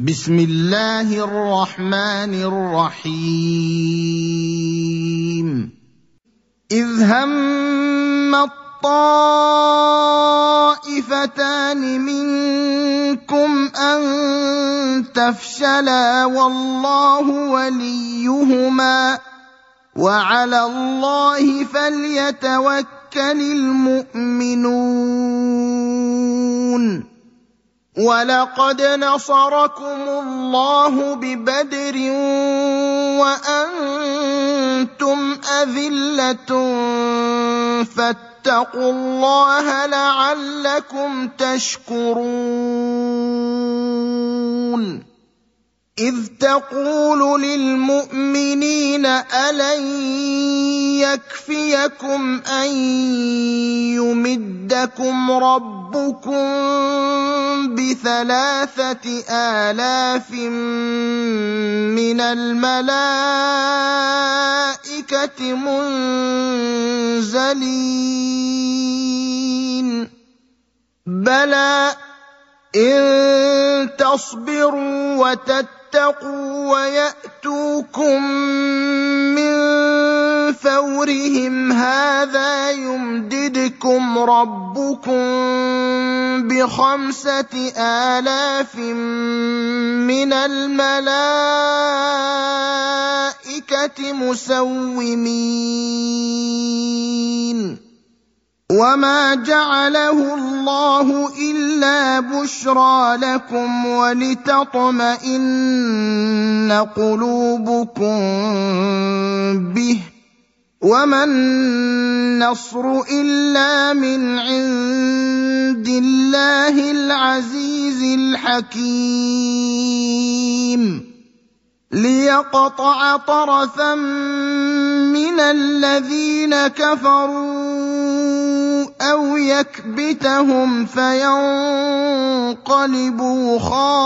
بسم الله الرحمن الرحيم. إذ هم الطائفتان منكم أن تفشلا والله وليهما وعلى الله فليتوكل المؤمنون. ولقد نصركم الله ببدر وأنتم اذله فاتقوا الله لعلكم تشكرون اذ تقول للمؤمنين الن يكفيكم ان يمدكم ربكم بثلاثة آلاف من الملائكة منزلين. بلى إن تصبروا وتتقوا ويأتوكم من فورهم هذا يمددكم ربكم بخمسة آلاف من الملائكة مسومين. وما جعله الله إلا بشرى لكم ولتطمئن قلوبكم به. وما النصر إلا من عند الله العزيز الحكيم. ليقطع طرفا من الذين كفروا أو يكبتهم فينقلبوا خائبين.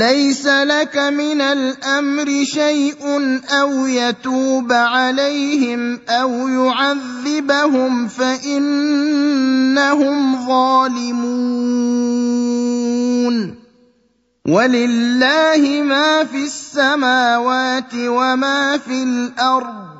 ليس لك من الأمر شيء أو يتوب عليهم أو يعذبهم فإنهم ظالمون. ولله ما في السماوات وما في الأرض.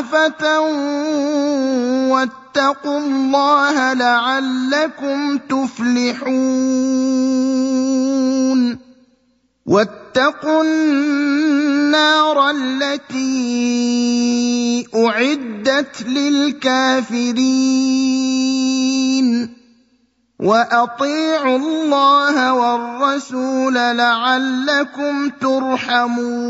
مضاعفه واتقوا الله لعلكم تفلحون واتقوا النار التي اعدت للكافرين واطيعوا الله والرسول لعلكم ترحمون